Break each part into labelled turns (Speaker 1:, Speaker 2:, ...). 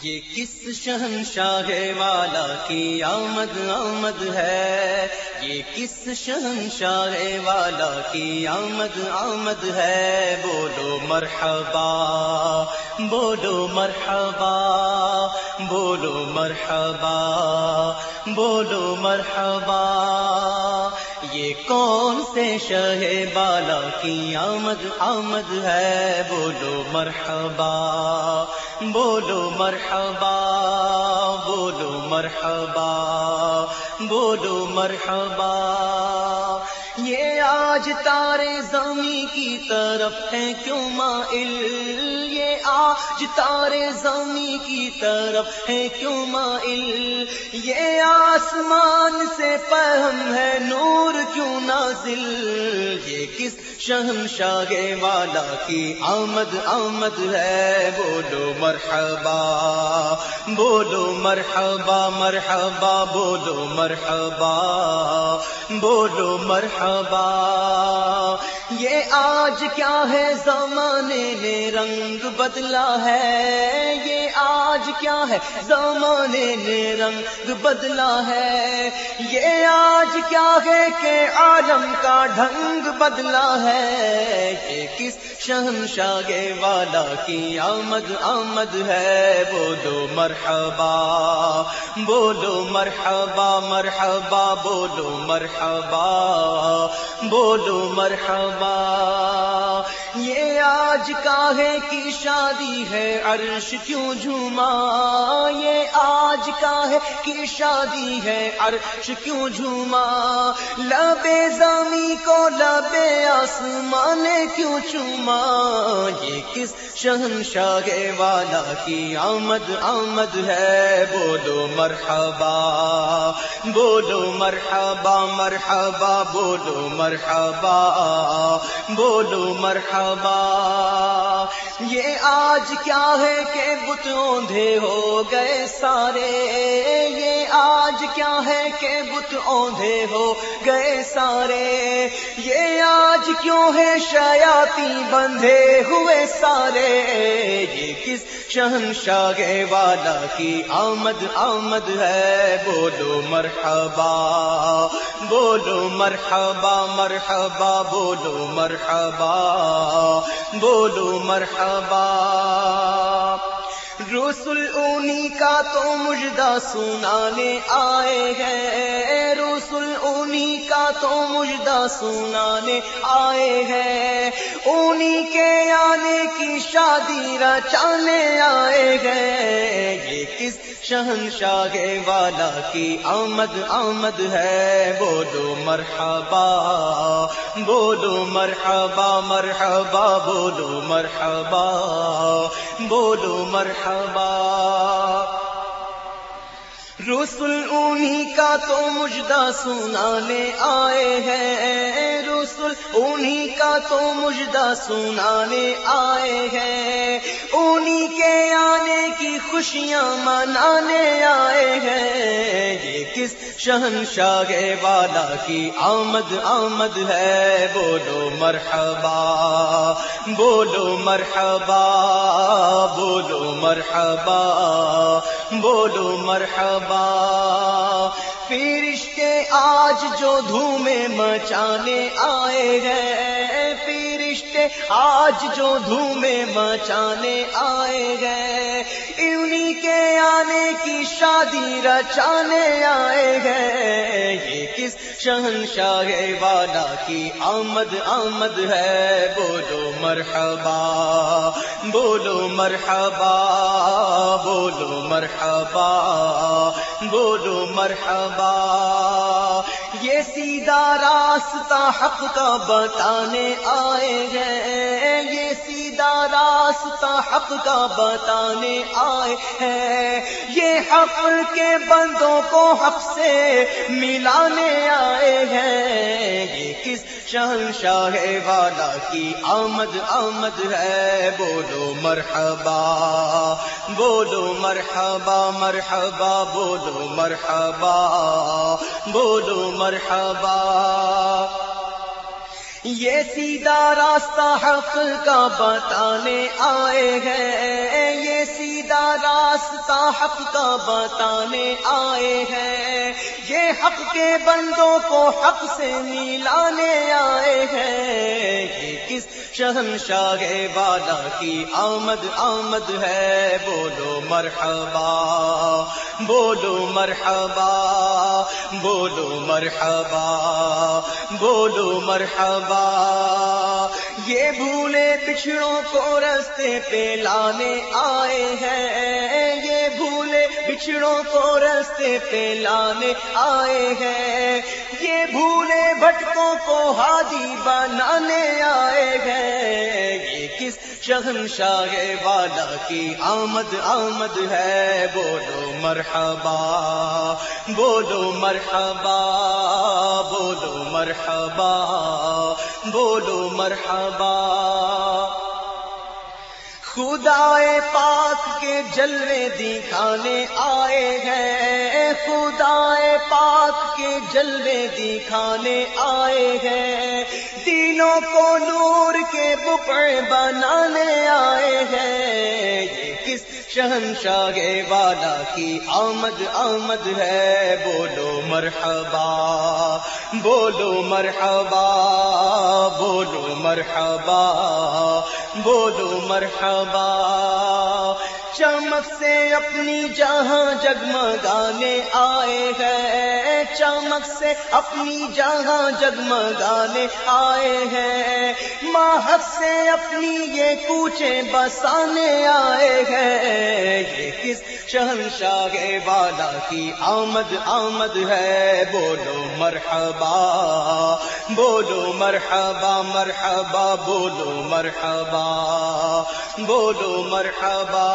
Speaker 1: یہ کس شہنشاہ والا کی آمد آمد ہے؟ یہ کس شہنشاہ والا کی آمد آمد ہے؟ بولو مرحبا بولو مرحبا بولو مرحبا بولو مرحبا۔ کون سے شہ بالا کی آمد آمد ہے؟ بولو مرحبا بولو مرحبا بولو مرحبا بولو مرحبا۔ یہ آج تارے زمیں کی طرف ہے کیوں مائل؟ یہ آج تارے زمیں کی طرف ہے کیوں مائل؟ یہ آسمان سے پہم ہے نور کیوں نازل؟ یہ کس شہنشاہ والا کی آمد آمد ہے؟ بولو مرحبا بولو مرحبا مرحبا، بولو مرحبا بولو مرحبا یہ آج کیا ہے؟ زمانے نے رنگ بدلا ہے۔ یہ آج کیا ہے؟ زمانے نے رنگ بدلا ہے۔ یہ آج کیا ہے کہ عالم کا ڈھنگ بدلا ہے؟ یہ کس شہنشاہ والا کی آمد آمد ہے؟ بولو مرحبا بولو مرحبا مرحبا، بولو مرحبا۔ بولو مرحبا یہ آج کاہے کی شادی ہے عرش کیوں جھوما؟ یہ آج کاہے کی شادی ہے، عرش کیوں جھوما؟ لبے زمیں کو لبے آسمان کیوں چوما؟ یہ کس شہنشاہ والا کی آمد آمد ہے؟ بولو مرحبا بولو مرحبا مرحبا، بولو مرحبا بولو مرحبا۔ یہ آج کیا ہے کہ بت اوندھے ہو گئے سارے؟ یہ آج کیا ہے کہ بت اوندھے ہو گئے سارے؟ یہ آج کیوں ہے شیاتی بندھے ہوئے سارے؟ یہ کس شہنشاہ والا کی آمد آمد ہے؟ بولو مرحبا بولو مرحبا مرحبا، بولو مرحبا بولو مرحبا۔ رسول انہی کا تو مجدہ سنانے آئے ہیں۔ رسول تو مجدہ سنانے آئے ہیں۔ اونی کے آنے کی شادی رچانے آئے ہیں۔ یہ کس شہنشاہ والا کی آمد آمد ہے؟ بولو مرحبا بولو مرحبا مرحبا، بولو مرحبا بولو مرحبا۔ رسول انہی کا تو مجدہ سنانے آئے ہیں۔ رسول انہی کا تو مجدہ سنانے آئے ہیں۔ انہی کے آنے کی خوشیاں منانے آئے ہیں۔ یہ کس شہنشاہ والا کی آمد آمد ہے۔ بولو مرحبا بولو مرحبا بولو مرحبا بولو مرحبا۔ فرشتے آج جو دھومے مچانے آئے ہیں۔ آج جو دھومے مچانے آئے ہیں انہی کے آنے کی شادی رچانے آئے ہیں یہ کس شہنشاہ والا کی آمد آمد ہے؟ بولو مرحبا بولو مرحبا بولو مرحبا بولو مرحبا۔ یہ سیدھا راستہ حق کا بتانے آئے ہیں۔ یہ سیدھا راستہ حق کا بتانے آئے ہیں۔ یہ حق کے بندوں کو حق سے ملانے آئے ہیں۔ یہ کس شہنشاہ والا کی آمد آمد ہے۔ بولو مرحبا بولو مرحبا مرحبا، بولو مرحبا بولو مرحبا۔ یہ سیدھا راستہ حق کا بتانے آئے ہیں، یہ سیدھا راستہ حق کا بتانے آئے ہیں۔ یہ حق کے بندوں کو حق سے ملانے آئے ہیں۔ یہ کس شہنشاہ والا کی آمد آمد ہے؟ بولو مرحبا بولو مرحبا بولو مرحبا۔ بولو مرحبا۔ یہ بھولے پچھڑوں کو رستے پہ لانے آئے ہیں۔ یہ بھولے پچھڑوں کو رستے پہ لانے آئے ہیں۔ یہ بھولے بھٹکوں کو ہادی بنانے آئے ہیں۔ یہ کس شہنشاہ والا کی آمد آمد ہے؟ بولو مرحبا بولو مرحبا بولو مرحبا بولو مرحبا۔ خدا پاک کے جلوے دکھانے آئے ہیں۔ خدا پاک کے جلوے دکھانے آئے ہیں۔ دینوں کو نور کے بکڑ بنانے آئے ہیں۔ یہ کس شہنشاہ والا کی آمد آمد ہے؟ بولو مرحبا بولو مرحبا بولو مرحبا۔ بولو مرحبا۔ چمک سے اپنی جہاں جگمگانے آئے ہیں۔ چمک سے اپنی جہاں جگمگانے آئے ہیں۔ ماہک سے اپنی یہ کوچے بسانے آئے ہیں۔ یہ کس شہنشاہ والا کی آمد آمد ہے۔ بولو مرحبا بولو مرحبا مرحبا، بولو مرحبا بولو مرحبا۔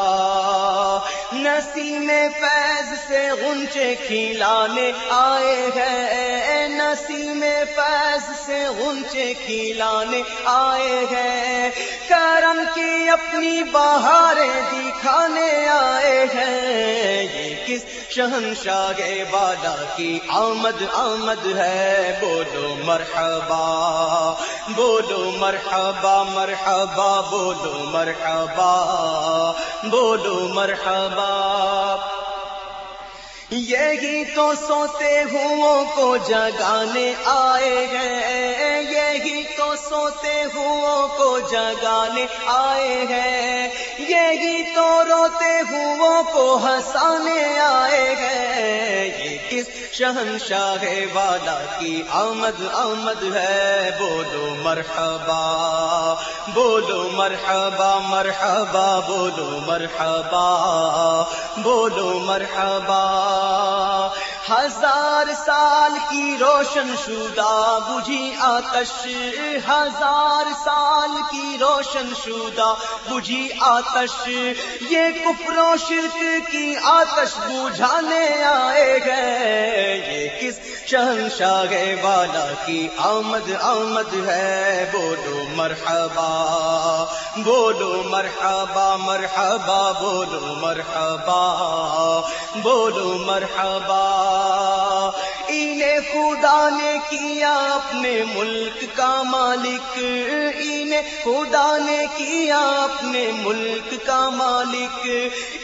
Speaker 1: نسیم فیض سے غنچے کھلانے آئے ہیں۔ نسیم فیض سے غنچے کھلانے آئے ہیں۔ کرم کی اپنی بہاریں دکھانے آئے ہیں۔ یہ کس شہنشاہ والا کی آمد آمد ہے؟ بولو مرحبا بولو مرحبا مرحبا، بولو مرحبا بولو مرحبا۔ یہی تو سوتے ہوں کو جگانے آئے ہیں۔ یہی تو سوتے ہوں کو جگانے آئے ہیں۔ یہی تو روتے ہوں کو ہنسانے آئے ہیں۔ یہ کس شہنشاہ والا کی آمد آمد ہے؟ بولو مرحبا بولو مرحبا مرحبا، بولو مرحبا بولو مرحبا۔ ہزار سال کی روشن شدہ بجھی آتش، ہزار سال کی روشن شدہ بجھی آتش۔ یہ کفر و شرک کی آتش بجھانے آئے گئے۔ یہ کس شہنشاہ والا کی آمد آمد ہے؟ بولو مرحبا بولو مرحبا مرحبا، بولو مرحبا بولو مرحبا۔ ہاں ہاں ہاں انہیں خدا نے کیا اپنے ملک کا مالک؟ انہیں خدا نے کیا اپنے ملک کا مالک؟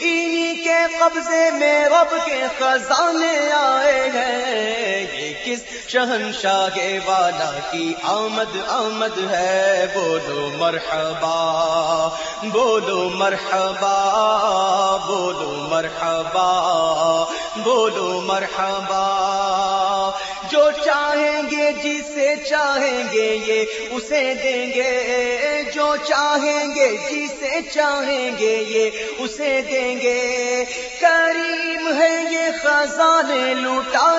Speaker 1: انہی کے قبضے میں رب کے خزانے آئے ہیں۔ یہ کس شہنشاہ والا کی آمد آمد ہے؟ بولو مرحبا بولو مرحبا بولو مرحبا بولو مرحبا۔ جو چاہیں گے جسے چاہیں گے یہ اسے دیں گے۔ جو چاہیں گے جسے چاہیں گے یہ اسے دیں گے۔ کریم ہے یہ خزانے لوٹا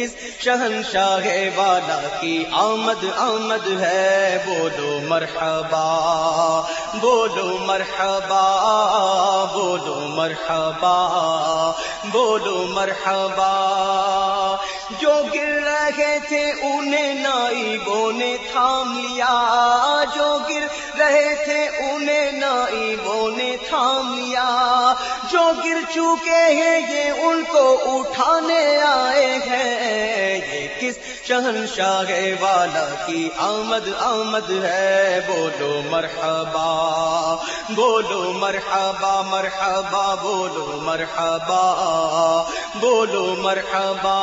Speaker 1: کس شہنشاہ والا کی آمد آمد ہے؟ بولو مرحبا بولو مرحبا بولو مرحبا بولو مرحبا۔ جو گر رہے تھے انہیں نائبوں نے تھام لیا۔ جو گر رہے تھے انہیں نائبوں نے تھام لیا۔ جو گر چکے ہیں یہ ان کو اٹھانے آئے ہیں۔ یہ کس شہنشاہ والا کی آمد آمد ہے؟ بولو مرحبا بولو مرحبا مرحبا، بولو مرحبا بولو مرحبا۔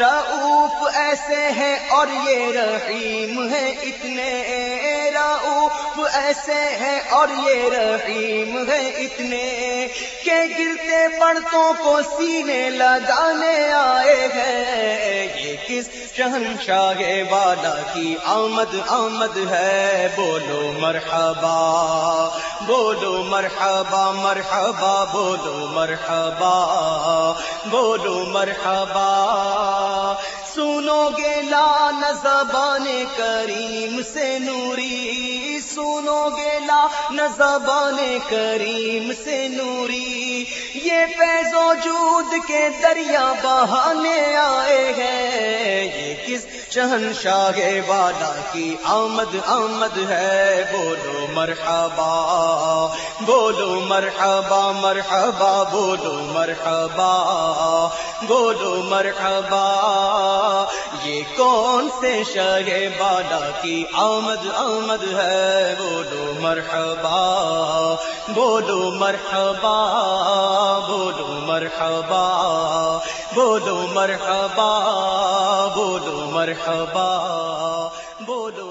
Speaker 1: رعوف ایسے ہیں اور یہ رحیم ہے اتنے۔ رعوف ایسے ہیں اور یہ رحیم ہے اتنے کہ گرتے پڑتوں کو سینے لگانے آئے ہیں۔ یہ کس شہنشاہ والا کی آمد آمد ہے؟ بولو مرحبا بولو مرحبا مرحبا، بولو مرحبا بولو مرحبا۔ سنو گے لان زبان کریم سے نوری سنو گے لا زبان کریم سے نوری۔ یہ فیض وجود کے دریا بہانے آئے ہیں۔ یہ کس شہنشاہ والا کی آمد آمد ہے، بولو مرحبا بولو مرحبا مرحبا، بولو مرحبا بولو مرحبا، یہ کون سے شاہ بالا کی آمد آمد ہے، بولو مرحبا بولو مرحبا بولو مرحبا بولو مرحبا بولو مرحبا بولو